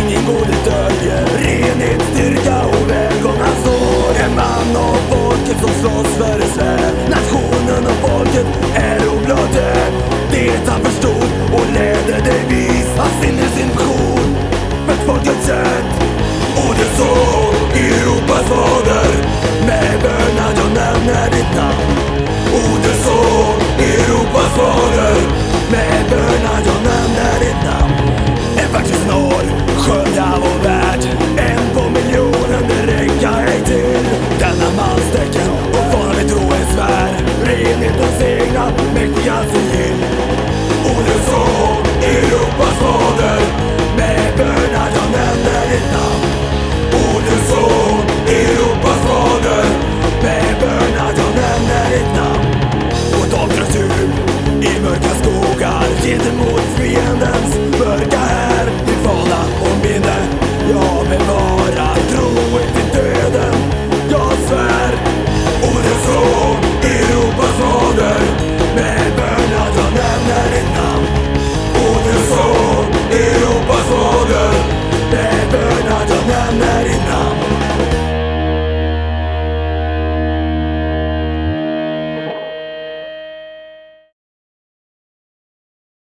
ingen god döljer Renhet, styrka och välgång sår. en man av folket som slåss för Israel Nationen och folket är oblöde Det han förstod och ledde dig vis Han finner sin mission med folkets rätt Och du såg Europas fader. Med bönan jag nämner ditt namn. Och du såg Europas fader. Med bönan marken och farligt oens värld. Renhet och segrar, mäktiga fiender.